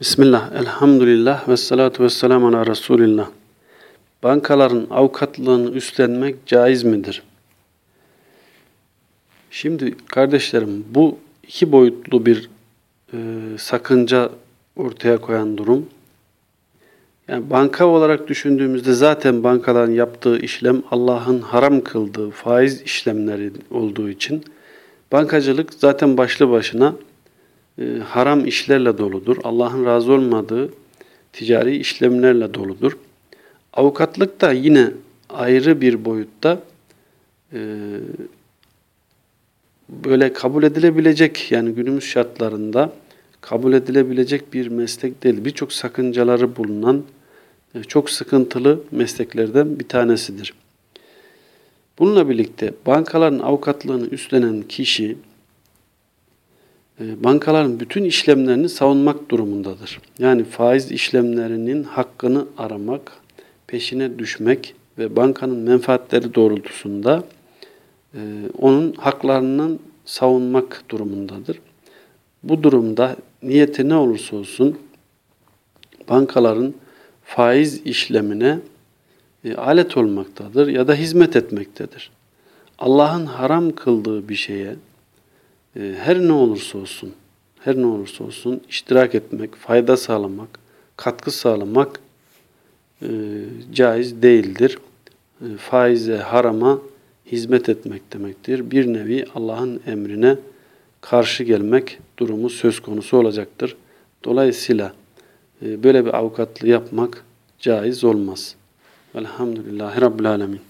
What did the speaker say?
Bismillah, elhamdülillah ve salatu ve selamu ala Resulillah. Bankaların avukatlığını üstlenmek caiz midir? Şimdi kardeşlerim bu iki boyutlu bir e, sakınca ortaya koyan durum. Yani banka olarak düşündüğümüzde zaten bankaların yaptığı işlem Allah'ın haram kıldığı faiz işlemleri olduğu için bankacılık zaten başlı başına e, haram işlerle doludur. Allah'ın razı olmadığı ticari işlemlerle doludur. Avukatlık da yine ayrı bir boyutta e, böyle kabul edilebilecek yani günümüz şartlarında kabul edilebilecek bir meslek değil. Birçok sakıncaları bulunan e, çok sıkıntılı mesleklerden bir tanesidir. Bununla birlikte bankaların avukatlığını üstlenen kişi bankaların bütün işlemlerini savunmak durumundadır. Yani faiz işlemlerinin hakkını aramak, peşine düşmek ve bankanın menfaatleri doğrultusunda e, onun haklarının savunmak durumundadır. Bu durumda niyeti ne olursa olsun bankaların faiz işlemine e, alet olmaktadır ya da hizmet etmektedir. Allah'ın haram kıldığı bir şeye her ne olursa olsun, her ne olursa olsun iştirak etmek, fayda sağlamak, katkı sağlamak e, caiz değildir. E, faize, harama hizmet etmek demektir. Bir nevi Allah'ın emrine karşı gelmek durumu söz konusu olacaktır. Dolayısıyla e, böyle bir avukatlığı yapmak caiz olmaz. Velhamdülillahi Rabbil Alemin.